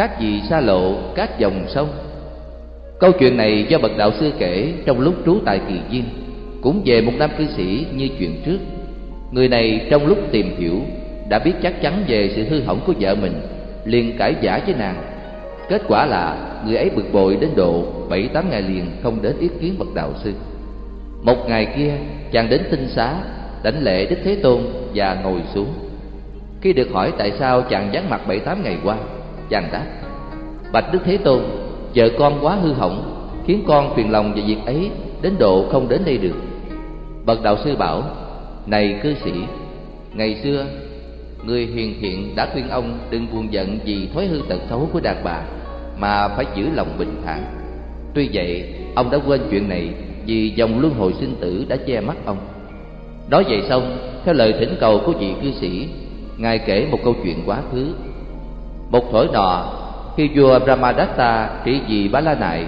khác gì xa lộ các dòng sông. Câu chuyện này do bậc đạo sư kể trong lúc trú tại kỳ viên cũng về một nam cư sĩ như chuyện trước. Người này trong lúc tìm hiểu, đã biết chắc chắn về sự hư hỏng của vợ mình, liền cãi giả với nàng. Kết quả là, người ấy bực bội đến độ bảy tám ngày liền không đến ý kiến bậc đạo sư. Một ngày kia, chàng đến tinh xá, đảnh lễ đức thế tôn và ngồi xuống. Khi được hỏi tại sao chàng vắng mặt bảy tám ngày qua chàng đáp. Bạch đức thế tôn, vợ con quá hư hỏng, khiến con phiền lòng về việc ấy đến độ không đến đây được. Bậc đạo sư bảo, này cư sĩ, ngày xưa, người hiền thiện đã khuyên ông đừng buồn giận vì thói hư tật xấu của đàn bà mà phải giữ lòng bình thản. Tuy vậy, ông đã quên chuyện này vì dòng luân hồi sinh tử đã che mắt ông. Nói vậy xong, theo lời thỉnh cầu của vị cư sĩ, ngài kể một câu chuyện quá khứ một thổi nọ, khi vua brahmadatta trị vì bá la nại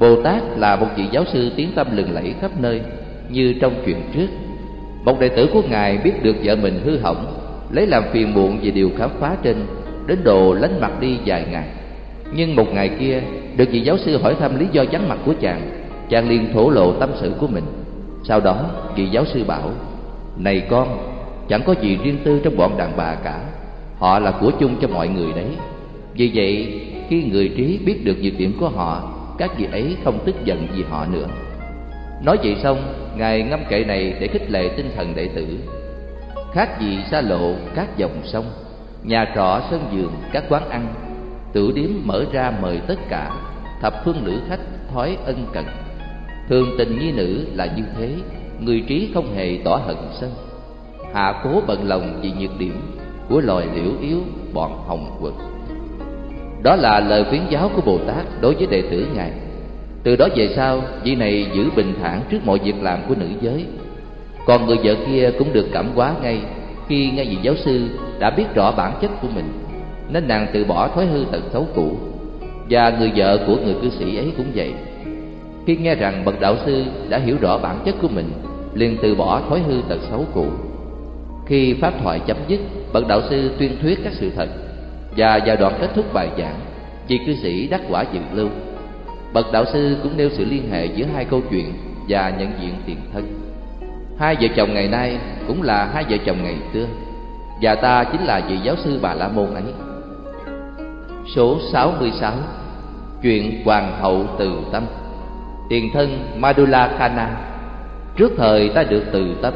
bồ tát là một vị giáo sư tiếng tâm lừng lẫy khắp nơi, như trong chuyện trước. Một đệ tử của ngài biết được vợ mình hư hỏng, lấy làm phiền muộn về điều khám phá trên, đến độ lánh mặt đi vài ngày. Nhưng một ngày kia, được vị giáo sư hỏi thăm lý do vắng mặt của chàng chàng liền thổ lộ tâm sự của mình. Sau đó, vị giáo sư bảo, này con, chẳng có gì riêng tư trong bọn đàn bà cả họ là của chung cho mọi người đấy. Vì vậy, khi người trí biết được nhược điểm của họ, các vị ấy không tức giận vì họ nữa. Nói vậy xong, ngài ngâm kệ này để khích lệ tinh thần đệ tử. Khác gì xa lộ các dòng sông, nhà trọ, sân giường các quán ăn tử điếm mở ra mời tất cả, thập phương nữ khách thói ân cần. Thường tình nhi nữ là như thế, người trí không hề tỏ hận sân. Hạ cố bận lòng vì nhược điểm của loài liễu yếu, bọn hồng quật. Đó là lời khuyến giáo của bồ tát đối với đệ tử ngài. Từ đó về sau, vị này giữ bình thản trước mọi việc làm của nữ giới. Còn người vợ kia cũng được cảm hóa ngay khi nghe vị giáo sư đã biết rõ bản chất của mình, nên nàng từ bỏ thói hư tật xấu cũ. Và người vợ của người cư sĩ ấy cũng vậy. Khi nghe rằng bậc đạo sư đã hiểu rõ bản chất của mình, liền từ bỏ thói hư tật xấu cũ. Khi pháp thoại chấm dứt bậc đạo sư tuyên thuyết các sự thật và vào đoạn kết thúc bài giảng, vị cư sĩ đắc quả dự lưu. Bậc đạo sư cũng nêu sự liên hệ giữa hai câu chuyện và nhận diện tiền thân. Hai vợ chồng ngày nay cũng là hai vợ chồng ngày xưa, và ta chính là vị giáo sư bà la môn ấy. Số 66 chuyện hoàng hậu từ tâm. Tiền thân madula khana trước thời ta được từ tâm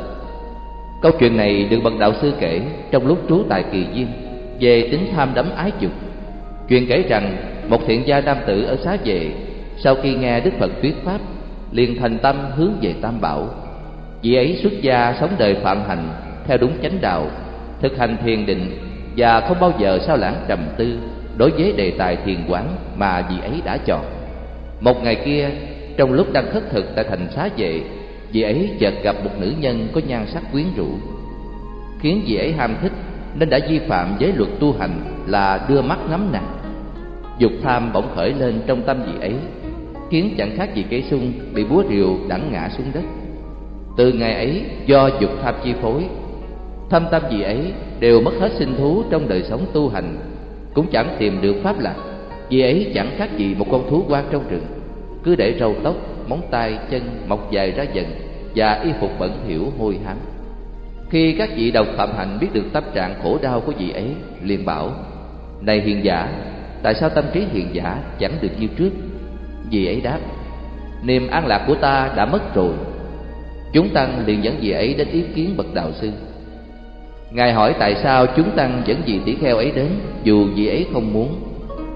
câu chuyện này được bậc đạo sư kể trong lúc trú tại kỳ viên về tính tham đắm ái dục. Chuyện kể rằng một thiện gia nam tử ở xá về, sau khi nghe đức phật thuyết pháp, liền thành tâm hướng về tam bảo. Vị ấy xuất gia sống đời phạm hành theo đúng chánh đạo, thực hành thiền định và không bao giờ sao lãng trầm tư đối với đề tài thiền quán mà vị ấy đã chọn. Một ngày kia, trong lúc đang khất thực tại thành xá vệ vị ấy chợt gặp một nữ nhân có nhan sắc quyến rũ, khiến vị ấy ham thích nên đã vi phạm giới luật tu hành là đưa mắt ngắm nàng. Dục tham bỗng khởi lên trong tâm vị ấy, khiến chẳng khác gì cây sung bị búa rìu đẳng ngã xuống đất. Từ ngày ấy, do dục tham chi phối, thâm tâm vị ấy đều mất hết sinh thú trong đời sống tu hành, cũng chẳng tìm được pháp lạc. Vì ấy chẳng khác gì một con thú quan trong rừng, cứ để râu tóc móng tay chân mọc dài ra dần, và y phục bẩn hiểu hôi hám. Khi các vị đồng phạm hạnh biết được tâm trạng khổ đau của vị ấy, liền bảo, này hiền giả, tại sao tâm trí hiền giả chẳng được như trước? Vị ấy đáp, niềm an lạc của ta đã mất rồi. Chúng tăng liền dẫn vị ấy đến ý kiến bậc đạo sư. Ngài hỏi tại sao chúng tăng dẫn vị tỷ kheo ấy đến, dù vị ấy không muốn.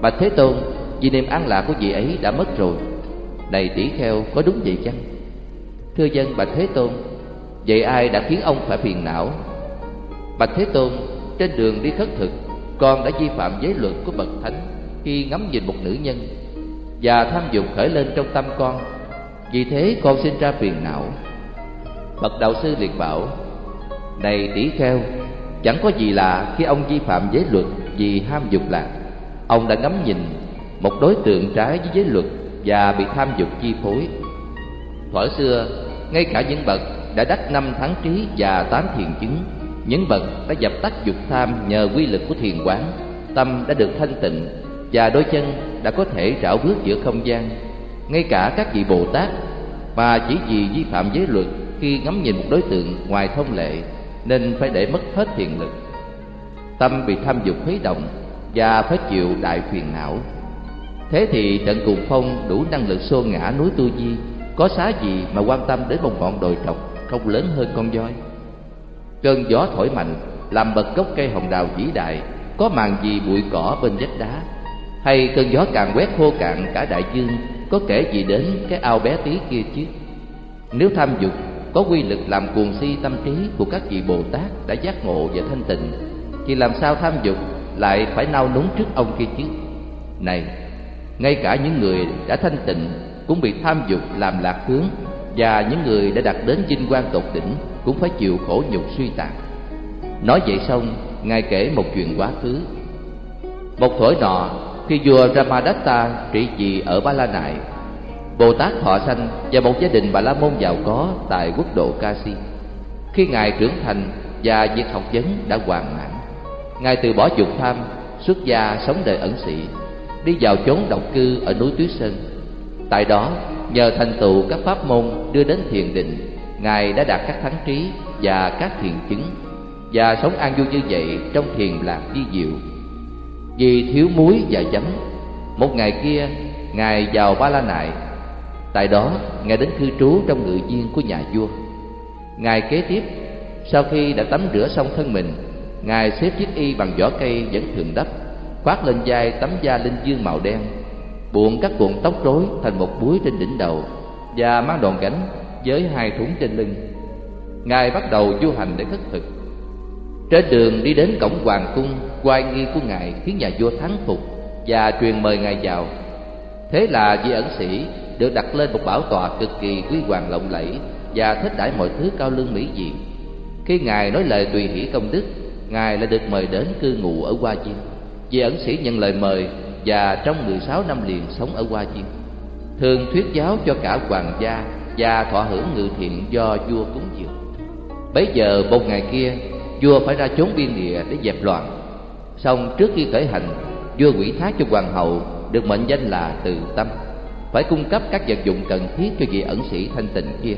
Bạch thế tôn, vì niềm an lạc của vị ấy đã mất rồi này tỷ kheo có đúng vậy chăng? Thưa dân bạch thế tôn, vậy ai đã khiến ông phải phiền não? Bạch thế tôn, trên đường đi khất thực, con đã vi phạm giới luật của bậc thánh khi ngắm nhìn một nữ nhân và tham dục khởi lên trong tâm con. Vì thế con sinh ra phiền não. Bậc đạo sư liền bảo, này tỷ kheo, chẳng có gì lạ khi ông vi phạm giới luật vì ham dục lạc. Ông đã ngắm nhìn một đối tượng trái với giới luật và bị tham dục chi phối. Thuở xưa, ngay cả những bậc đã đắc năm tháng trí và tám thiền chứng, những bậc đã dập tắt dục tham nhờ quy lực của thiền quán, tâm đã được thanh tịnh và đôi chân đã có thể rảo bước giữa không gian. Ngay cả các vị bồ tát, mà chỉ vì vi phạm giới luật khi ngắm nhìn một đối tượng ngoài thông lệ, nên phải để mất hết thiền lực. Tâm bị tham dục khuấy động và phải chịu đại phiền não thế thì trận cuồng phong đủ năng lực xô ngã núi tu di, có xá gì mà quan tâm đến một ngọn đồi trọc không lớn hơn con voi? Cơn gió thổi mạnh, làm bật gốc cây hồng đào vĩ đại, có màn gì bụi cỏ bên vách đá? Hay cơn gió càng quét khô cạn cả đại dương, có kể gì đến cái ao bé tí kia chứ? Nếu tham dục, có quy lực làm cuồng si tâm trí của các vị bồ tát đã giác ngộ và thanh tịnh, thì làm sao tham dục lại phải nao núng trước ông kia chứ? Này ngay cả những người đã thanh tịnh cũng bị tham dục làm lạc hướng, và những người đã đạt đến vinh quang tột đỉnh cũng phải chịu khổ nhục suy tàn. Nói vậy xong, ngài kể một chuyện quá khứ. Một thổi nọ, khi vua Ramadatta trị vì ở Ba La Nại Bồ Tát thọ sanh và một gia đình Bà La Môn giàu có tại quốc độ Kasi khi ngài trưởng thành và việc học vấn đã hoàn mãn, ngài từ bỏ dục tham, xuất gia sống đời ẩn sĩ đi vào chốn độc cư ở núi Tuyết Sơn. Tại đó, nhờ thành tựu các pháp môn đưa đến thiền định, ngài đã đạt các thắng trí và các thiền chứng, và sống an vui như vậy trong thiền lạc vi diệu. Vì thiếu muối và giấm, một ngày kia, ngài vào ba la nại. Tại đó, ngài đến cư trú trong ngự viên của nhà vua. Ngài kế tiếp, sau khi đã tắm rửa xong thân mình, ngài xếp chiếc y bằng vỏ cây vẫn thường đắp khoác lên vai tấm da linh dương màu đen, buộc các cuộn tóc rối thành một búi trên đỉnh đầu và mang đòn gánh với hai thúng trên lưng. Ngài bắt đầu du hành để khất thực. Trên đường đi đến cổng hoàng cung, oai nghi của ngài khiến nhà vua thắng phục và truyền mời ngài vào. Thế là vị ẩn sĩ được đặt lên một bảo tọa cực kỳ quý hoàng lộng lẫy và thích đãi mọi thứ cao lương mỹ diện khi ngài nói lời tùy hỷ công đức, ngài lại được mời đến cư ngụ ở hoa viên vị ẩn sĩ nhận lời mời và trong 16 năm liền sống ở hoa viên. Thường thuyết giáo cho cả hoàng gia và thọ hưởng ngự thiện do vua cúng dường. Bấy giờ một ngày kia, vua phải ra chốn biên địa để dẹp loạn. Xong trước khi khởi hành, vua quỷ thác cho hoàng hậu được mệnh danh là từ tâm, phải cung cấp các vật dụng cần thiết cho vị ẩn sĩ thanh tịnh kia.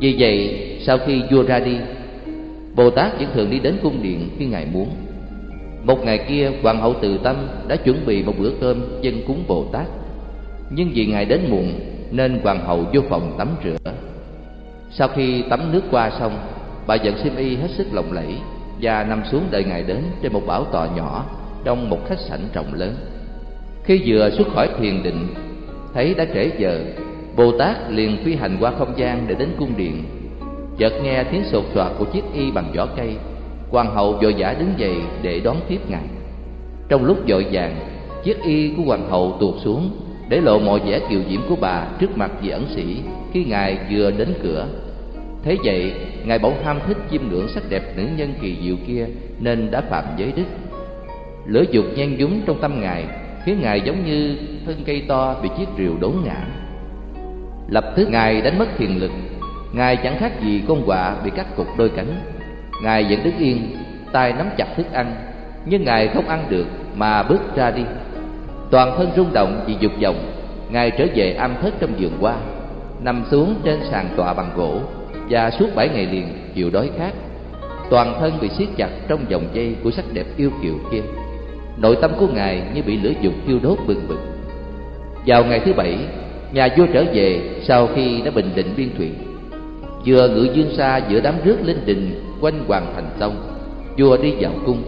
Vì vậy, sau khi vua ra đi, bồ tát vẫn thường đi đến cung điện khi ngài muốn một ngày kia, hoàng hậu từ tâm đã chuẩn bị một bữa cơm dân cúng bồ tát. Nhưng vì ngài đến muộn, nên hoàng hậu vô phòng tắm rửa. Sau khi tắm nước qua xong, bà dẫn sim y hết sức lộng lẫy và nằm xuống đợi ngài đến trên một bảo tọa nhỏ trong một khách sảnh rộng lớn. Khi vừa xuất khỏi thiền định, thấy đã trễ giờ, bồ tát liền phi hành qua không gian để đến cung điện. Chợt nghe tiếng sột soạt của chiếc y bằng vỏ cây hoàng hậu vội vã đứng dậy để đón tiếp ngài. Trong lúc vội vàng, chiếc y của hoàng hậu tuột xuống, để lộ mọi vẻ kiều diễm của bà trước mặt vị ẩn sĩ khi ngài vừa đến cửa. Thế vậy, ngài bỗng ham thích chiêm ngưỡng sắc đẹp nữ nhân kỳ diệu kia nên đã phạm giới đức. Lửa dục nhen nhúm trong tâm ngài, khiến ngài giống như thân cây to bị chiếc rìu đốn ngã. Lập tức ngài đánh mất thiền lực, ngài chẳng khác gì con quạ bị cắt cục đôi cánh ngài vẫn đứng yên, tay nắm chặt thức ăn, nhưng ngài không ăn được mà bước ra đi. Toàn thân rung động vì dục vọng, ngài trở về am thất trong vườn hoa, nằm xuống trên sàn tọa bằng gỗ và suốt bảy ngày liền chịu đói khát. Toàn thân bị siết chặt trong vòng dây của sắc đẹp yêu kiều kia. Nội tâm của ngài như bị lửa dục thiêu đốt bừng bừng. Vào ngày thứ bảy, nhà vua trở về sau khi đã bình định biên thủy vừa ngự dương xa giữa đám rước lên đình quanh hoàng thành xong vua đi vào cung.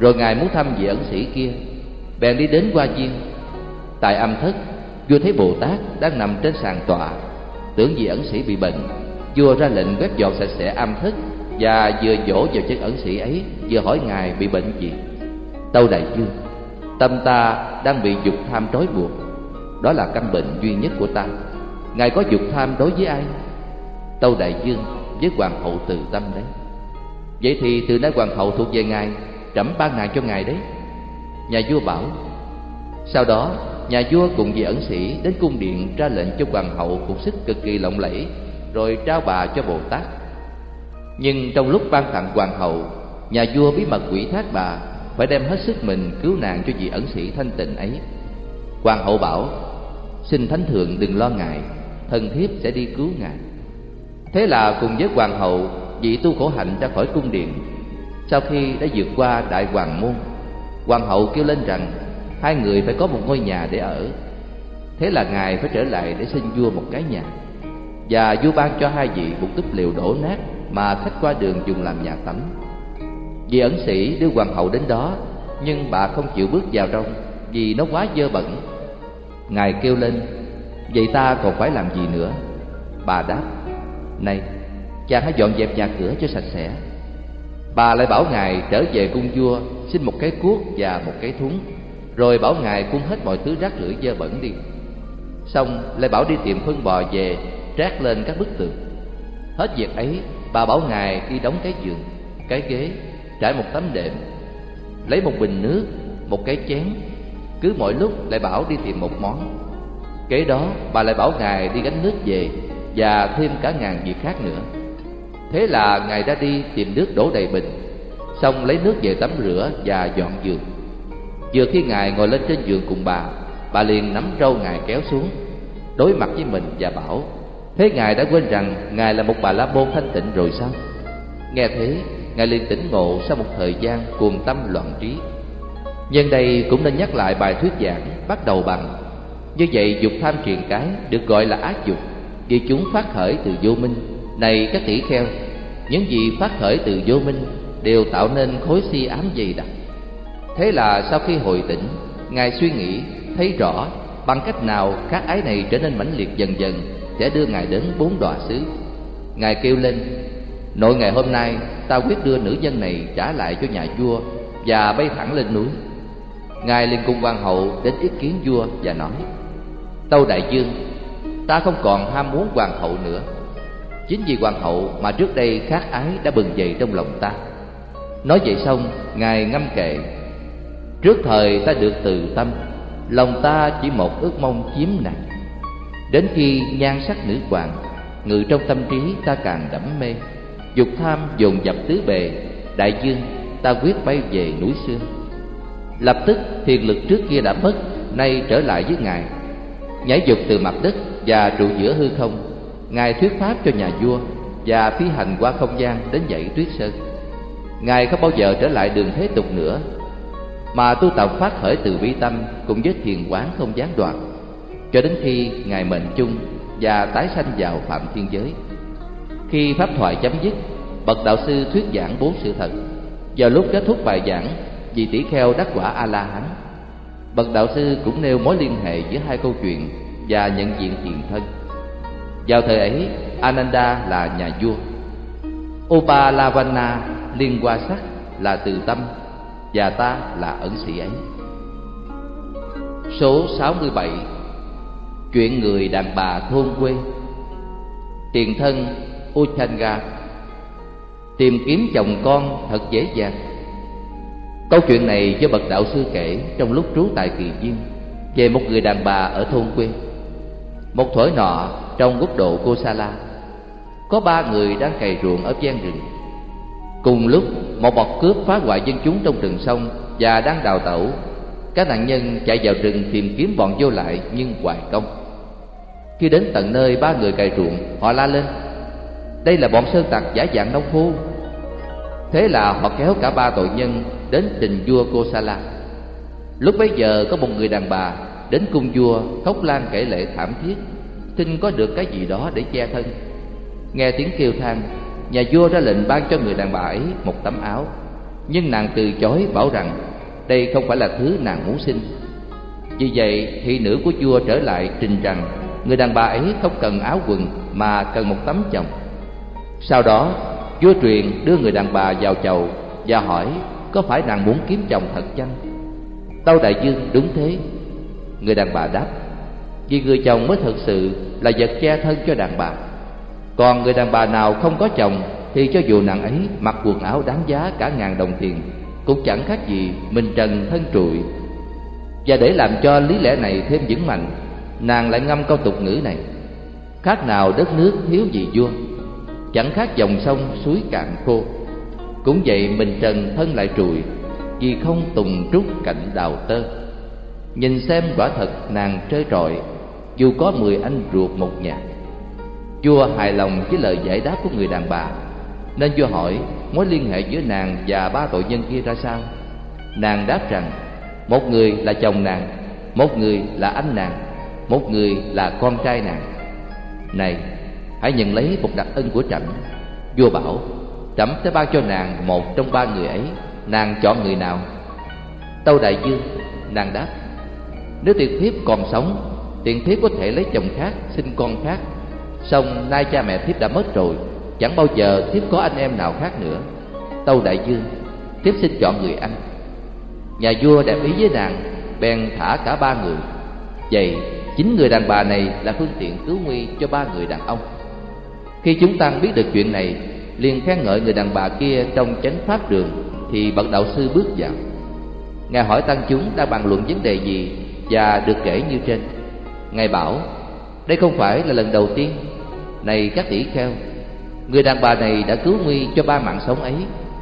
Rồi ngài muốn thăm vị ẩn sĩ kia, bèn đi đến qua viên. Tại âm thất, vua thấy bồ tát đang nằm trên sàn tọa. Tưởng vị ẩn sĩ bị bệnh, vua ra lệnh quét dọn sạch sẽ âm thất và vừa dỗ vào chân ẩn sĩ ấy, vừa hỏi ngài bị bệnh gì. Tâu đại dương tâm ta đang bị dục tham trói buộc, đó là căn bệnh duy nhất của ta. Ngài có dục tham đối với ai? Tâu đại dương với hoàng hậu từ tâm đấy vậy thì từ nay hoàng hậu thuộc về ngài, trẫm ban nàng cho ngài đấy. Nhà vua bảo, sau đó nhà vua cùng vị ẩn sĩ đến cung điện ra lệnh cho hoàng hậu phục sức cực kỳ lộng lẫy, rồi trao bà cho bồ tát. Nhưng trong lúc ban tặng hoàng hậu, nhà vua bí mật quỷ thác bà phải đem hết sức mình cứu nạn cho vị ẩn sĩ thanh tịnh ấy. Hoàng hậu bảo, xin thánh thượng đừng lo ngại, thần thiếp sẽ đi cứu ngài. Thế là cùng với hoàng hậu vị tu khổ hạnh ra khỏi cung điện. Sau khi đã vượt qua đại hoàng môn, hoàng hậu kêu lên rằng, hai người phải có một ngôi nhà để ở. Thế là ngài phải trở lại để xin vua một cái nhà. Và vua ban cho hai vị một túp liều đổ nát mà khách qua đường dùng làm nhà tắm. Vị ẩn sĩ đưa hoàng hậu đến đó, nhưng bà không chịu bước vào trong vì nó quá dơ bẩn. Ngài kêu lên, vậy ta còn phải làm gì nữa? Bà đáp, này chàng hãy dọn dẹp nhà cửa cho sạch sẽ. Bà lại bảo ngài trở về cung vua, xin một cái cuốc và một cái thúng. Rồi bảo ngài cuốn hết mọi thứ rác rưởi dơ bẩn đi. Xong lại bảo đi tìm phân bò về, trát lên các bức tường. Hết việc ấy, bà bảo ngài đi đóng cái giường, cái ghế, trải một tấm đệm, lấy một bình nước, một cái chén. Cứ mỗi lúc lại bảo đi tìm một món. Kế đó bà lại bảo ngài đi gánh nước về và thêm cả ngàn việc khác nữa thế là ngài ra đi tìm nước đổ đầy bình xong lấy nước về tắm rửa và dọn giường. Vừa khi ngài ngồi lên trên giường cùng bà bà liền nắm râu ngài kéo xuống, đối mặt với mình và bảo, thế ngài đã quên rằng ngài là một bà la môn thanh tịnh rồi sao? Nghe thế, ngài liền tỉnh ngộ sau một thời gian cuồng tâm loạn trí. Nhân đây cũng nên nhắc lại bài thuyết giảng bắt đầu bằng, như vậy dục tham truyền cái được gọi là ác dục, vì chúng phát khởi từ vô minh này các tỷ kheo những gì phát khởi từ vô minh đều tạo nên khối si ám dày đặc. Thế là sau khi hồi tỉnh, ngài suy nghĩ, thấy rõ bằng cách nào các ái này trở nên mãnh liệt dần dần, sẽ đưa ngài đến bốn đọa xứ. Ngài kêu lên, nội ngày hôm nay, ta quyết đưa nữ nhân này trả lại cho nhà vua và bay thẳng lên núi. Ngài liền cùng hoàng hậu đến ý kiến vua và nói, tâu đại dương, ta không còn ham muốn hoàng hậu nữa chính vì hoàng hậu mà trước đây khát ái đã bừng dậy trong lòng ta. Nói vậy xong, ngài ngâm kệ, trước thời ta được từ tâm, lòng ta chỉ một ước mong chiếm nàng đến khi nhan sắc nữ hoàng ngự trong tâm trí ta càng đẫm mê, dục tham dồn dập tứ bề, đại dương ta quyết bay về núi xưa. Lập tức thiền lực trước kia đã mất, nay trở lại với ngài. Nhảy dục từ mặt đất và trụ giữa hư không ngài thuyết pháp cho nhà vua và phi hành qua không gian đến dãy tuyết sơn. Ngài không bao giờ trở lại đường thế tục nữa, mà tu tập phát khởi từ bi tâm cùng với thiền quán không gián đoạn, cho đến khi ngài mệnh chung và tái sanh vào phạm thiên giới. Khi pháp thoại chấm dứt, bậc đạo sư thuyết giảng bốn sự thật. Vào lúc kết thúc bài giảng, vị tỷ kheo đắc quả a la hán bậc đạo sư cũng nêu mối liên hệ giữa hai câu chuyện và nhận diện tiền thân vào thời ấy, ananda là nhà vua. Upalavana liên qua sắc là từ tâm và ta là ẩn sĩ ấy. Số 67 chuyện người đàn bà thôn quê. Tiền thân Uchanga, tìm kiếm chồng con thật dễ dàng. Câu chuyện này do bậc đạo sư kể trong lúc trú tại Kỳ Viên về một người đàn bà ở thôn quê. Một thổi nọ trong quốc độ Kosala có ba người đang cày ruộng ở gian rừng. Cùng lúc một bọt cướp phá hoại dân chúng trong rừng sông và đang đào tẩu. Các nạn nhân chạy vào rừng tìm kiếm bọn vô lại nhưng hoài công. Khi đến tận nơi ba người cày ruộng, họ la lên: "Đây là bọn sơn tặc giả dạng nông phu!" Thế là họ kéo cả ba tội nhân đến trình vua Kosala. Lúc bấy giờ có một người đàn bà đến cung vua khóc lan kể lệ thảm thiết, xin có được cái gì đó để che thân. Nghe tiếng kêu than, nhà vua ra lệnh ban cho người đàn bà ấy một tấm áo, nhưng nàng từ chối bảo rằng đây không phải là thứ nàng muốn xin. Vì vậy, thị nữ của vua trở lại trình rằng người đàn bà ấy không cần áo quần mà cần một tấm chồng. Sau đó, vua truyền đưa người đàn bà vào chầu và hỏi có phải nàng muốn kiếm chồng thật chăng tâu đại dương đúng thế người đàn bà đáp vì người chồng mới thực sự là vật che thân cho đàn bà. Còn người đàn bà nào không có chồng, thì cho dù nàng ấy mặc quần áo đáng giá cả ngàn đồng tiền, cũng chẳng khác gì mình trần thân trụi. Và để làm cho lý lẽ này thêm vững mạnh, nàng lại ngâm câu tục ngữ này. Khác nào đất nước thiếu gì vua, chẳng khác dòng sông suối cạn khô. Cũng vậy mình trần thân lại trụi, vì không tùng trúc cạnh đào tơ. Nhìn xem quả thật nàng trơ trọi dù có mười anh ruột một nhà, vua hài lòng với lời giải đáp của người đàn bà. Nên vua hỏi, mối liên hệ giữa nàng và ba tội nhân kia ra sao? Nàng đáp rằng, một người là chồng nàng, một người là anh nàng, một người là con trai nàng. Này, hãy nhận lấy một đặc ân của trẫm. Vua bảo, trẫm sẽ ban cho nàng một trong ba người ấy, nàng chọn người nào? Tâu đại dương, nàng đáp, nếu tuyệt thiếp còn sống tiền thiếp có thể lấy chồng khác, sinh con khác. Song nay cha mẹ thiếp đã mất rồi, chẳng bao giờ thiếp có anh em nào khác nữa. Tâu đại dương thiếp xin chọn người anh. Nhà vua đẹp ý với nàng, bèn thả cả ba người. Vậy chính người đàn bà này là phương tiện cứu nguy cho ba người đàn ông. Khi chúng tăng biết được chuyện này, liền khen ngợi người đàn bà kia trong chánh pháp đường, thì bậc đạo sư bước vào. Ngài hỏi tăng chúng đang bàn luận vấn đề gì và được kể như trên ngài bảo, đây không phải là lần đầu tiên. Này các tỷ kheo, người đàn bà này đã cứu nguy cho ba mạng sống ấy,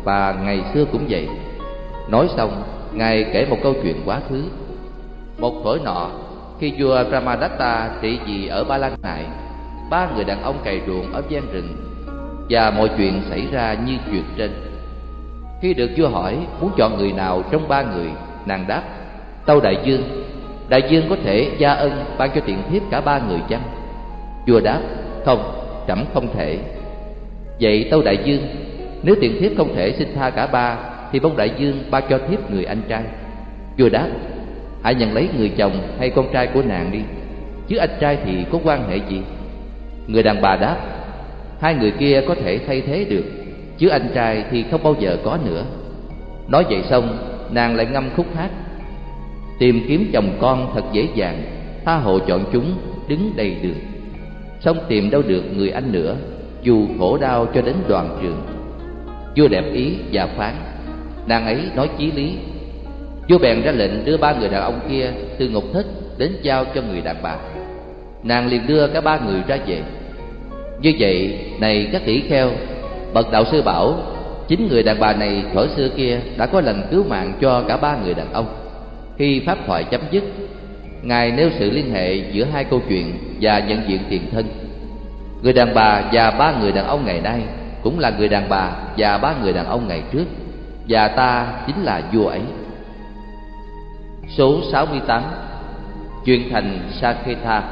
và ngày xưa cũng vậy. Nói xong, ngài kể một câu chuyện quá khứ. Một thổi nọ, khi vua Ramadatta trị vì ở Ba Lan Nại ba người đàn ông cày ruộng ở gian rừng, và mọi chuyện xảy ra như chuyện trên. Khi được vua hỏi muốn chọn người nào trong ba người, nàng đáp, tâu đại dương đại dương có thể gia ân ban cho tiện thiếp cả ba người chăng? Vua đáp, không trẫm không thể. Vậy tâu đại dương, nếu tiện thiếp không thể xin tha cả ba, thì bông đại dương ba cho thiếp người anh trai. Vua đáp, hãy nhận lấy người chồng hay con trai của nàng đi, chứ anh trai thì có quan hệ gì? Người đàn bà đáp, hai người kia có thể thay thế được, chứ anh trai thì không bao giờ có nữa. Nói vậy xong, nàng lại ngâm khúc hát tìm kiếm chồng con thật dễ dàng, tha hồ chọn chúng đứng đầy đường. Xong tìm đâu được người anh nữa, dù khổ đau cho đến đoàn trường. Vua đẹp ý và phán, nàng ấy nói chí lý. Vua bèn ra lệnh đưa ba người đàn ông kia từ ngục thất đến giao cho người đàn bà. Nàng liền đưa cả ba người ra về. Như vậy, này các tỷ kheo, bậc đạo sư bảo, chính người đàn bà này thuở xưa kia đã có lần cứu mạng cho cả ba người đàn ông khi pháp thoại chấm dứt, ngài nêu sự liên hệ giữa hai câu chuyện và nhận diện tiền thân. Người đàn bà và ba người đàn ông ngày nay cũng là người đàn bà và ba người đàn ông ngày trước, và ta chính là vua ấy. Số 68 truyền thành Sakhetha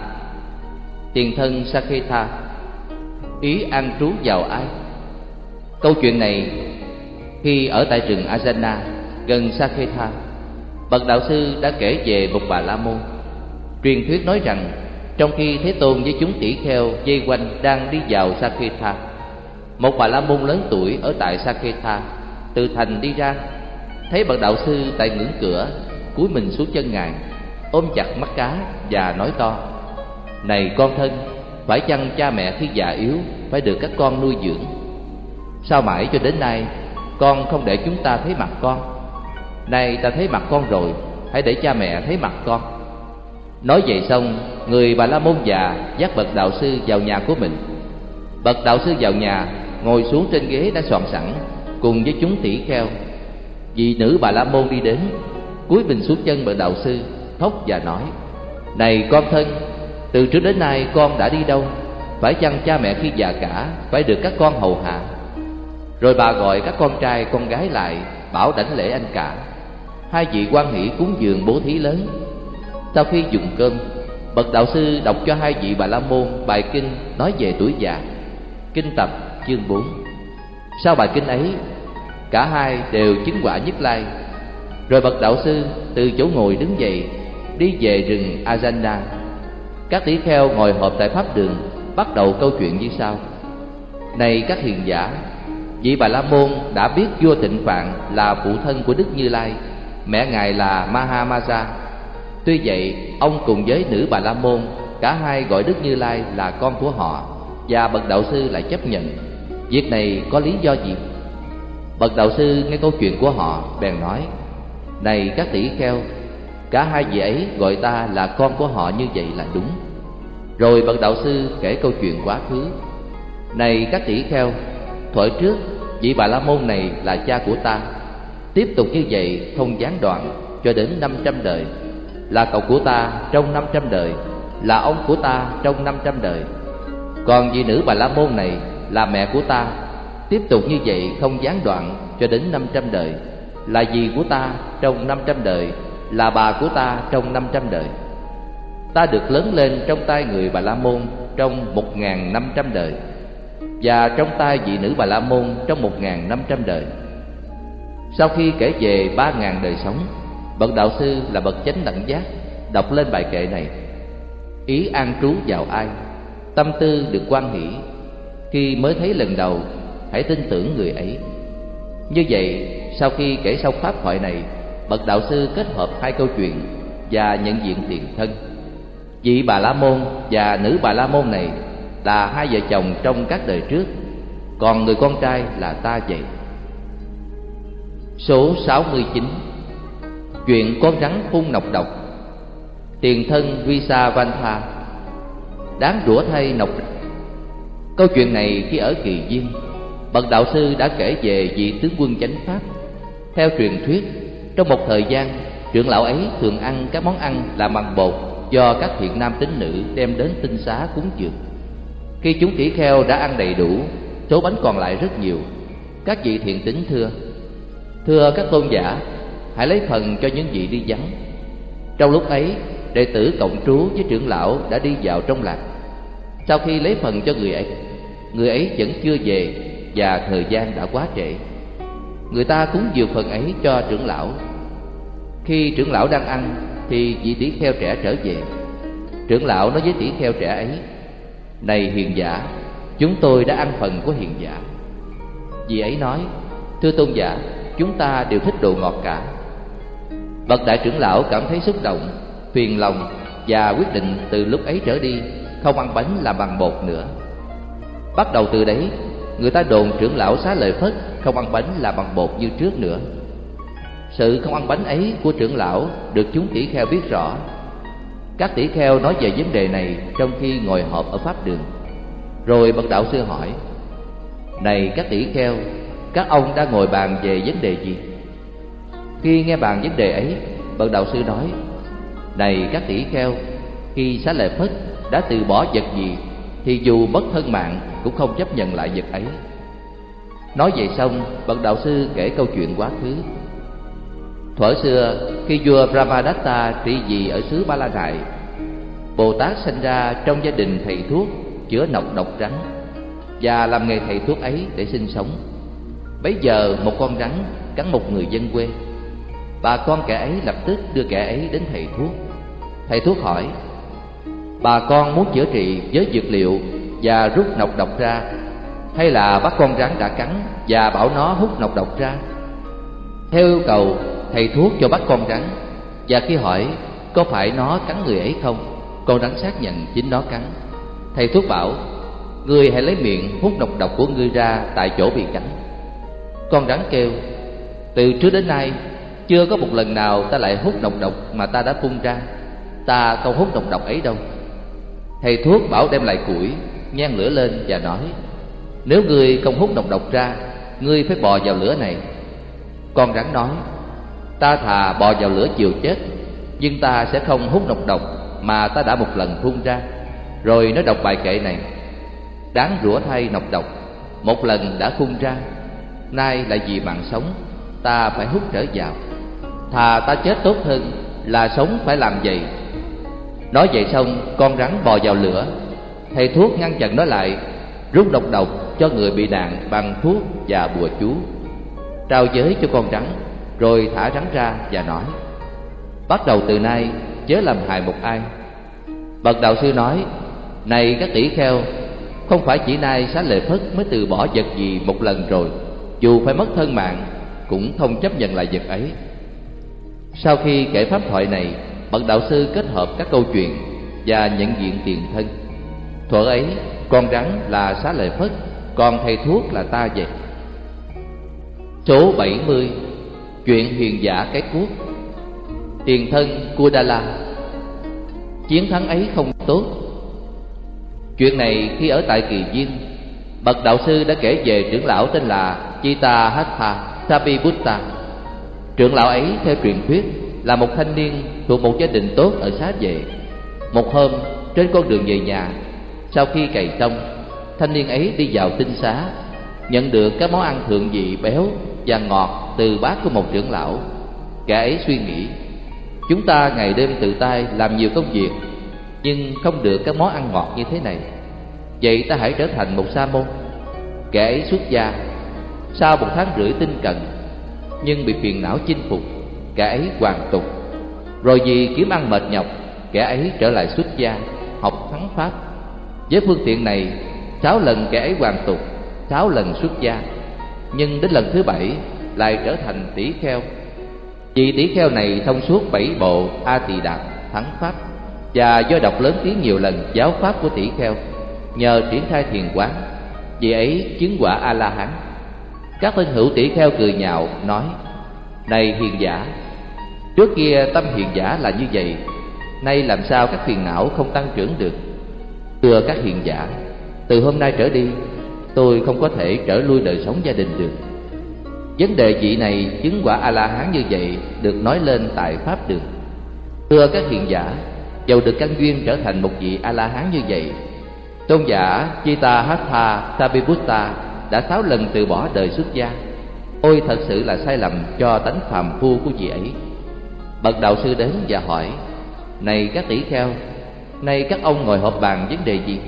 tiền thân Sakhetha ý an trú vào ai? Câu chuyện này khi ở tại rừng Ajana gần Sakhetha bậc đạo sư đã kể về một bà la môn. Truyền thuyết nói rằng trong khi thế tôn với chúng tỷ kheo dây quanh đang đi vào Saketha, một bà la môn lớn tuổi ở tại Saketha từ thành đi ra. Thấy bậc đạo sư tại ngưỡng cửa cúi mình xuống chân ngài ôm chặt mắt cá và nói to này con thân phải chăng cha mẹ khi già yếu phải được các con nuôi dưỡng? Sao mãi cho đến nay con không để chúng ta thấy mặt con? Nay ta thấy mặt con rồi, hãy để cha mẹ thấy mặt con. Nói vậy xong, người bà la môn già dắt bậc đạo sư vào nhà của mình. Bậc đạo sư vào nhà, ngồi xuống trên ghế đã soạn sẵn, cùng với chúng tỷ kheo. Vị nữ bà la môn đi đến, cúi mình xuống chân bậc đạo sư thốt và nói, này con thân, từ trước đến nay con đã đi đâu? Phải chăng cha mẹ khi già cả phải được các con hầu hạ? Rồi bà gọi các con trai, con gái lại, bảo đảnh lễ anh cả hai vị quan hỷ cúng dường bố thí lớn. Sau khi dùng cơm, bậc đạo sư đọc cho hai vị bà la môn bài kinh nói về tuổi già. Kinh tập, chương 4 sau bài kinh ấy, cả hai đều chứng quả nhất lai. Rồi bậc đạo sư từ chỗ ngồi đứng dậy, đi về rừng ajana các tỷ kheo ngồi họp tại pháp đường, bắt đầu câu chuyện như sau. Này các hiền giả, vị bà la môn đã biết vua tịnh phạn là phụ thân của đức như lai mẹ ngài là mahamaja. Tuy vậy, ông cùng với nữ bà la môn, cả hai gọi đức như lai là con của họ, và bậc đạo sư lại chấp nhận. Việc này có lý do gì? Bậc đạo sư nghe câu chuyện của họ, bèn nói, này các tỷ kheo, cả hai vị ấy gọi ta là con của họ như vậy là đúng. Rồi bậc đạo sư kể câu chuyện quá khứ. Này các tỷ kheo, thuở trước, vị bà la môn này là cha của ta tiếp tục như vậy, không gián đoạn, cho đến năm trăm đời. Là cậu của ta trong năm trăm đời, là ông của ta trong năm trăm đời. Còn vị nữ bà la môn này là mẹ của ta. Tiếp tục như vậy, không gián đoạn, cho đến năm trăm đời. Là dì của ta trong năm trăm đời, là bà của ta trong năm trăm đời. Ta được lớn lên trong tay người bà la môn trong một ngàn năm trăm đời, và trong tay vị nữ bà la môn trong một ngàn năm trăm đời sau khi kể về ba ngàn đời sống, bậc đạo sư là bậc chánh đẳng giác, đọc lên bài kệ này. Ý an trú vào ai? Tâm tư được quan hỷ. Khi mới thấy lần đầu, hãy tin tưởng người ấy. Như vậy, sau khi kể xong pháp thoại này, bậc đạo sư kết hợp hai câu chuyện và nhận diện tiền thân. Vị bà la môn và nữ bà la môn này là hai vợ chồng trong các đời trước, còn người con trai là ta vậy số 69 chuyện con rắn phun nọc độc. Tiền thân visa vantha đáng rủa thay nọc câu chuyện này khi ở kỳ viên bậc đạo sư đã kể về vị tướng quân chánh pháp. Theo truyền thuyết, trong một thời gian, trưởng lão ấy thường ăn các món ăn làm bằng bột do các thiện nam tín nữ đem đến tinh xá cúng dường. Khi chúng tỷ kheo đã ăn đầy đủ, số bánh còn lại rất nhiều. Các vị thiện tính thưa thưa các tôn giả, hãy lấy phần cho những vị đi vắng. Trong lúc ấy, đệ tử cộng trú với trưởng lão đã đi vào trong lạc sau khi lấy phần cho người ấy người ấy vẫn chưa về và thời gian đã quá trễ. Người ta cúng dường phần ấy cho trưởng lão. Khi trưởng lão đang ăn, thì vị tỷ kheo trẻ trở về. Trưởng lão nói với tỷ kheo trẻ ấy, này hiền giả, chúng tôi đã ăn phần của hiền giả. Vị ấy nói, thưa tôn giả chúng ta đều thích đồ ngọt cả. Bậc đại trưởng lão cảm thấy xúc động, phiền lòng và quyết định từ lúc ấy trở đi không ăn bánh làm bằng bột nữa. Bắt đầu từ đấy, người ta đồn trưởng lão xá lợi phất không ăn bánh làm bằng bột như trước nữa. Sự không ăn bánh ấy của trưởng lão được chúng tỷ kheo biết rõ. Các tỷ kheo nói về vấn đề này trong khi ngồi họp ở pháp đường. Rồi bậc đạo sư hỏi, này các tỷ kheo các ông đã ngồi bàn về vấn đề gì? Khi nghe bàn vấn đề ấy, bậc đạo sư nói, này các tỷ kheo, khi xá lợi phất đã từ bỏ vật gì, thì dù mất thân mạng cũng không chấp nhận lại vật ấy. Nói vậy xong, bậc đạo sư kể câu chuyện quá khứ. Thuở xưa, khi vua brahmadatta trị vì ở xứ ba la nại bồ tát sinh ra trong gia đình thầy thuốc chữa nọc độc rắn và làm nghề thầy thuốc ấy để sinh sống bấy giờ một con rắn cắn một người dân quê. Bà con kẻ ấy lập tức đưa kẻ ấy đến thầy thuốc. Thầy thuốc hỏi, bà con muốn chữa trị với dược liệu và rút nọc độc ra, hay là bắt con rắn đã cắn và bảo nó hút nọc độc ra? Theo yêu cầu, thầy thuốc cho bắt con rắn, và khi hỏi có phải nó cắn người ấy không, con rắn xác nhận chính nó cắn. Thầy thuốc bảo ngươi hãy lấy miệng hút nọc độc của ngươi ra tại chỗ bị cắn con rắn kêu, từ trước đến nay, chưa có một lần nào ta lại hút độc độc mà ta đã phun ra. Ta không hút độc độc ấy đâu. Thầy thuốc bảo đem lại củi, nhen lửa lên và nói, nếu ngươi không hút độc độc ra, ngươi phải bò vào lửa này. Con rắn nói, ta thà bò vào lửa chiều chết, nhưng ta sẽ không hút độc độc mà ta đã một lần phun ra. Rồi nó đọc bài kệ này, đáng rủa thay nọc độc, một lần đã phun ra nay lại vì mạng sống, ta phải hút trở vào. Thà ta chết tốt hơn là sống phải làm vậy. Nói vậy xong, con rắn bò vào lửa. Thầy thuốc ngăn chặn nó lại, rút độc độc cho người bị nạn bằng thuốc và bùa chú. Trao giới cho con rắn, rồi thả rắn ra và nói, bắt đầu từ nay, chớ làm hại một ai. Bậc đạo sư nói, này các tỷ kheo, không phải chỉ nay xá lệ phất mới từ bỏ vật gì một lần rồi dù phải mất thân mạng, cũng không chấp nhận lại vật ấy. Sau khi kể pháp thoại này, bậc đạo sư kết hợp các câu chuyện và nhận diện tiền thân. Thuở ấy, con rắn là xá lợi phất còn thầy thuốc là ta vậy số 70 chuyện hiền giả cái cuốc. Tiền thân Kudala chiến thắng ấy không tốt. Chuyện này khi ở tại kỳ viên bậc đạo sư đã kể về trưởng lão tên là Chita Hatha Sapibutta trưởng lão ấy, theo truyền thuyết, là một thanh niên thuộc một gia đình tốt ở xá vệ. Một hôm, trên con đường về nhà, sau khi cày xong, thanh niên ấy đi vào tinh xá, nhận được các món ăn thượng vị béo và ngọt từ bát của một trưởng lão. Kẻ ấy suy nghĩ, chúng ta ngày đêm tự tay làm nhiều công việc, nhưng không được các món ăn ngọt như thế này. Vậy ta hãy trở thành một sa môn. Kẻ ấy xuất gia sau một tháng rưỡi tinh cần, nhưng bị phiền não chinh phục, kẻ ấy hoàn tục. Rồi vì kiếm ăn mệt nhọc, kẻ ấy trở lại xuất gia, học thắng pháp. Với phương tiện này, sáu lần kẻ ấy hoàn tục, sáu lần xuất gia. Nhưng đến lần thứ bảy, lại trở thành tỷ kheo. Vì tỷ kheo này thông suốt bảy bộ a tỳ đạt thắng pháp. Và do đọc lớn tiếng nhiều lần giáo pháp của tỷ kheo, nhờ triển khai thiền quán, vì ấy chứng quả a la hán các thân hữu tỷ kheo cười nhạo, nói, này hiền giả, trước kia tâm hiền giả là như vậy, nay làm sao các phiền não không tăng trưởng được? Thưa các hiền giả, từ hôm nay trở đi, tôi không có thể trở lui đời sống gia đình được. Vấn đề vị này chứng quả a la hán như vậy được nói lên tại pháp đường thưa các hiền giả, dầu được căn duyên trở thành một vị a la hán như vậy, tôn giả chita hatha sabiputta đã sáu lần từ bỏ đời xuất gia. Ôi, thật sự là sai lầm cho tánh phàm phu của vị ấy. Bậc đạo sư đến và hỏi, này các tỷ kheo, nay các ông ngồi họp bàn vấn đề gì?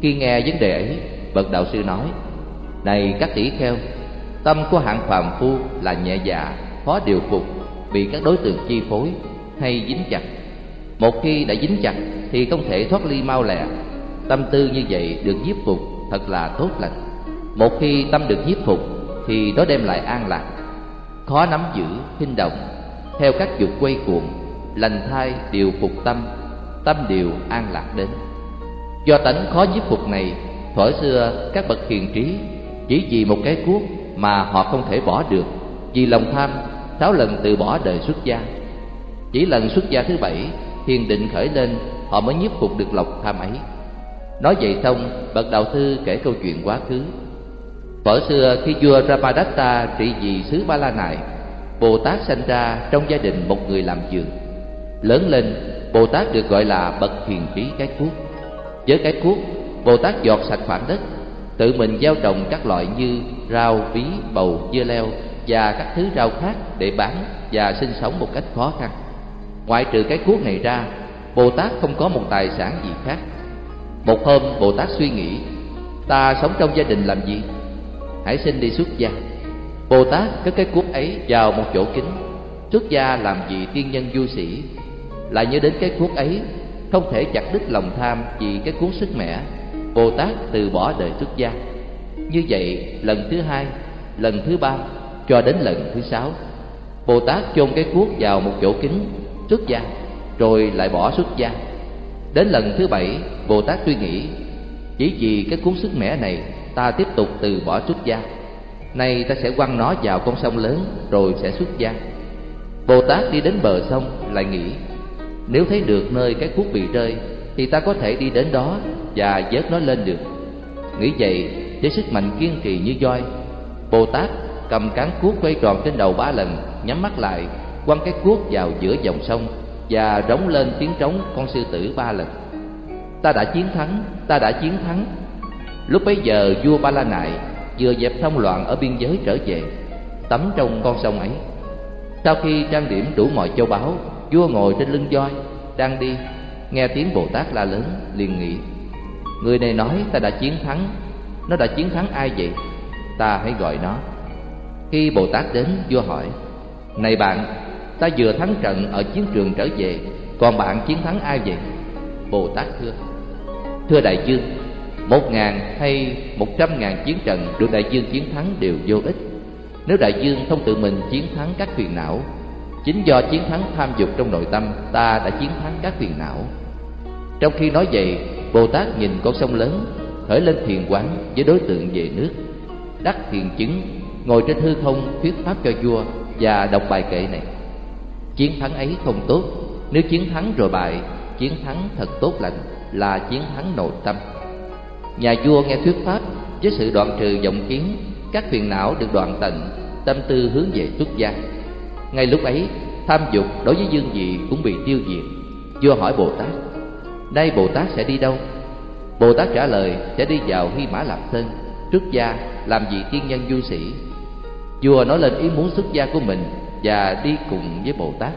Khi nghe vấn đề ấy, bậc đạo sư nói, này các tỷ kheo, tâm của hạng phàm phu là nhẹ dạ khó điều phục, bị các đối tượng chi phối hay dính chặt. Một khi đã dính chặt thì không thể thoát ly mau lẹ. Tâm tư như vậy được nhiếp phục, thật là tốt lành một khi tâm được nhiếp phục, thì đó đem lại an lạc. Khó nắm giữ khinh động, theo các dục quay cuồng, lành thai điều phục tâm tâm điều an lạc đến. Do tánh khó nhiếp phục này thổi xưa các bậc hiền trí chỉ vì một cái cuốc mà họ không thể bỏ được, vì lòng tham sáu lần từ bỏ đời xuất gia. Chỉ lần xuất gia thứ bảy thiền định khởi lên, họ mới nhiếp phục được lòng tham ấy. Nói vậy xong, bậc đạo sư kể câu chuyện quá khứ thuở xưa khi vua Ramadatta trị vì xứ Ba La Nại Bồ Tát sanh ra trong gia đình một người làm giường Lớn lên, Bồ Tát được gọi là bậc hiền trí cái cuốc. Với cái cuốc, Bồ Tát dọt sạch khoảng đất Tự mình gieo trồng các loại như rau, bí, bầu, dưa leo Và các thứ rau khác để bán và sinh sống một cách khó khăn. Ngoại trừ cái cuốc này ra, Bồ Tát không có một tài sản gì khác. Một hôm Bồ Tát suy nghĩ Ta sống trong gia đình làm gì? Hãy xin đi xuất gia. Bồ Tát cất cái cuốc ấy vào một chỗ kín. Xuất gia làm gì tiên nhân du sĩ. Lại nhớ đến cái cuốc ấy Không thể chặt đứt lòng tham vì cái cuốc sức mẻ. Bồ Tát từ bỏ đời xuất gia. Như vậy lần thứ hai, lần thứ ba Cho đến lần thứ sáu Bồ Tát chôn cái cuốc vào một chỗ kín Xuất gia Rồi lại bỏ xuất gia. Đến lần thứ bảy Bồ Tát suy nghĩ Chỉ vì cái cuốn sức mẻ này Ta tiếp tục từ bỏ xuất gia. Nay ta sẽ quăng nó vào con sông lớn, Rồi sẽ xuất gia. Bồ Tát đi đến bờ sông, lại nghĩ, Nếu thấy được nơi cái cuốc bị rơi, Thì ta có thể đi đến đó Và vớt nó lên được. Nghĩ vậy, với sức mạnh kiên trì như voi, Bồ Tát cầm cán cuốc quay tròn trên đầu ba lần Nhắm mắt lại, Quăng cái cuốc vào giữa dòng sông Và rống lên tiếng trống con sư tử ba lần Ta đã chiến thắng, Ta đã chiến thắng Lúc bấy giờ vua Ba La Nại vừa dẹp thông loạn ở biên giới trở về, tắm trong con sông ấy. Sau khi trang điểm đủ mọi châu báu, vua ngồi trên lưng voi, đang đi, nghe tiếng bồ tát la lớn liền nghĩ người này nói ta đã chiến thắng, nó đã chiến thắng ai vậy? Ta hãy gọi nó. Khi bồ tát đến, vua hỏi, này bạn, ta vừa thắng trận ở chiến trường trở về, còn bạn chiến thắng ai vậy? Bồ tát thưa thưa đại dương một ngàn hay một trăm ngàn chiến trận được đại dương chiến thắng đều vô ích. Nếu đại dương không tự mình chiến thắng các phiền não, chính do chiến thắng tham dục trong nội tâm, ta đã chiến thắng các phiền não. Trong khi nói vậy, bồ tát nhìn con sông lớn, khởi lên thiền quán với đối tượng về nước, đắc thiền chứng, ngồi trên hư không thuyết pháp cho vua và đọc bài kệ này. Chiến thắng ấy không tốt, nếu chiến thắng rồi bại, chiến thắng thật tốt lành là chiến thắng nội tâm. Nhà vua nghe thuyết pháp với sự đoạn trừ vọng kiến, các phiền não được đoạn tận, tâm tư hướng về xuất gia. ngay lúc ấy tham dục đối với dương vị cũng bị tiêu diệt. Vua hỏi bồ tát nay bồ tát sẽ đi đâu? Bồ tát trả lời sẽ đi vào hy mã lạp sơn xuất gia làm vị tiên nhân du sĩ. Vua nói lên ý muốn xuất gia của mình và đi cùng với bồ tát.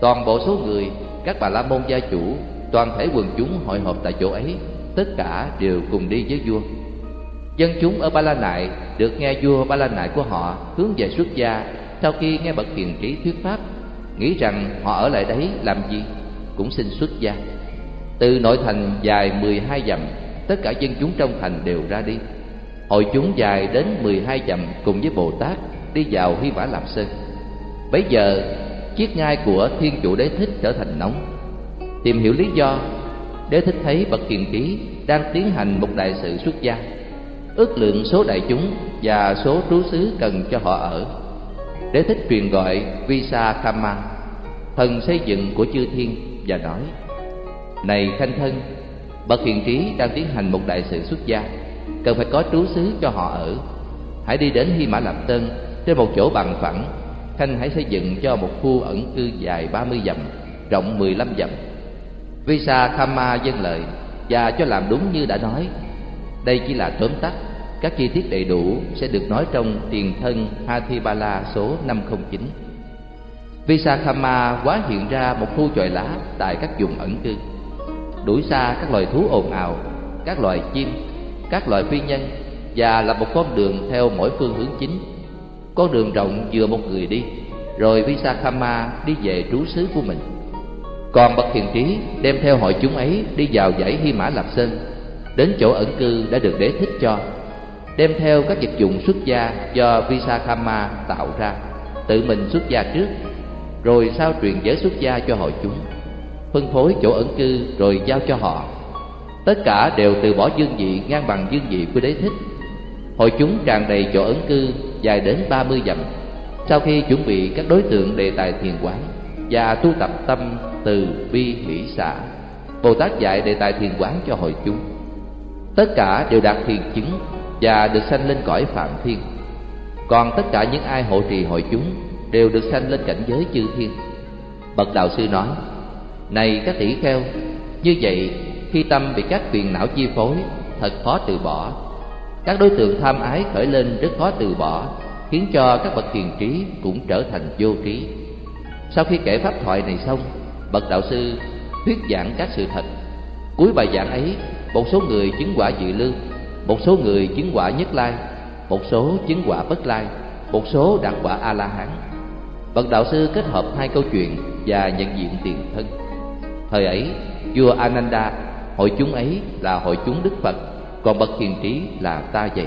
Toàn bộ số người các bà la môn gia chủ toàn thể quần chúng hội họp tại chỗ ấy tất cả đều cùng đi với vua. Dân chúng ở ba la nại được nghe vua ba la nại của họ hướng về xuất gia, sau khi nghe bậc hiền trí thuyết pháp, nghĩ rằng họ ở lại đấy làm gì, cũng xin xuất gia. Từ nội thành dài mười hai dặm, tất cả dân chúng trong thành đều ra đi. Hội chúng dài đến mười hai dặm cùng với bồ tát đi vào hy vã lạp sơn. Bấy giờ, chiếc ngai của thiên chủ đế thích trở thành nóng. Tìm hiểu lý do đế thích thấy bậc hiền trí đang tiến hành một đại sự xuất gia. Ước lượng số đại chúng và số trú xứ cần cho họ ở. Đế thích truyền gọi visa kama thần xây dựng của chư thiên, và nói, này khanh thân, bậc hiền trí đang tiến hành một đại sự xuất gia. Cần phải có trú xứ cho họ ở. Hãy đi đến hy mã lạp tân, trên một chỗ bằng phẳng. Khanh hãy xây dựng cho một khu ẩn cư dài ba mươi dặm, rộng mười lăm dặm visa kama dâng lời và cho làm đúng như đã nói đây chỉ là tóm tắt các chi tiết đầy đủ sẽ được nói trong tiền thân Hathibala số 509. Visakhamma quá hiện ra một khu chòi lá tại các vùng ẩn cư, đuổi xa các loài thú ồn ào, các loài chim, các loài phi nhân và là một con đường theo mỗi phương hướng chính. Con đường rộng vừa một người đi, rồi Visakhamma đi về trú xứ của mình. Còn bậc thiền trí đem theo hội chúng ấy đi vào dãy Hy Mã Lạp Sơn, đến chỗ ẩn cư đã được đế thích cho đem theo các vật dụng xuất gia do Visakhamma tạo ra, tự mình xuất gia trước, rồi sau truyền giới xuất gia cho hội chúng, phân phối chỗ ẩn cư rồi giao cho họ. Tất cả đều từ bỏ dương vị ngang bằng dương vị của đế thích. Hội chúng tràn đầy chỗ ẩn cư dài đến ba mươi dặm. Sau khi chuẩn bị các đối tượng đề tài thiền quán và tu tập tâm từ bi hỷ xả, Bồ Tát dạy đề tài thiền quán cho hội chúng. Tất cả đều đạt thiền chứng và được sanh lên cõi phạm thiên. Còn tất cả những ai hộ trì hội chúng đều được sanh lên cảnh giới chư thiên. Bậc đạo sư nói này các tỷ kheo như vậy khi tâm bị các phiền não chi phối thật khó từ bỏ. Các đối tượng tham ái khởi lên rất khó từ bỏ khiến cho các bậc thiền trí cũng trở thành vô trí sau khi kể pháp thoại này xong, bậc đạo sư thuyết giảng các sự thật. Cuối bài giảng ấy, một số người chứng quả dự lưu một số người chứng quả nhất lai, một số chứng quả bất lai, một số đạt quả a la hán bậc đạo sư kết hợp hai câu chuyện và nhận diện tiền thân. Thời ấy, vua ananda, hội chúng ấy là hội chúng đức phật, còn bậc hiền trí là ta vậy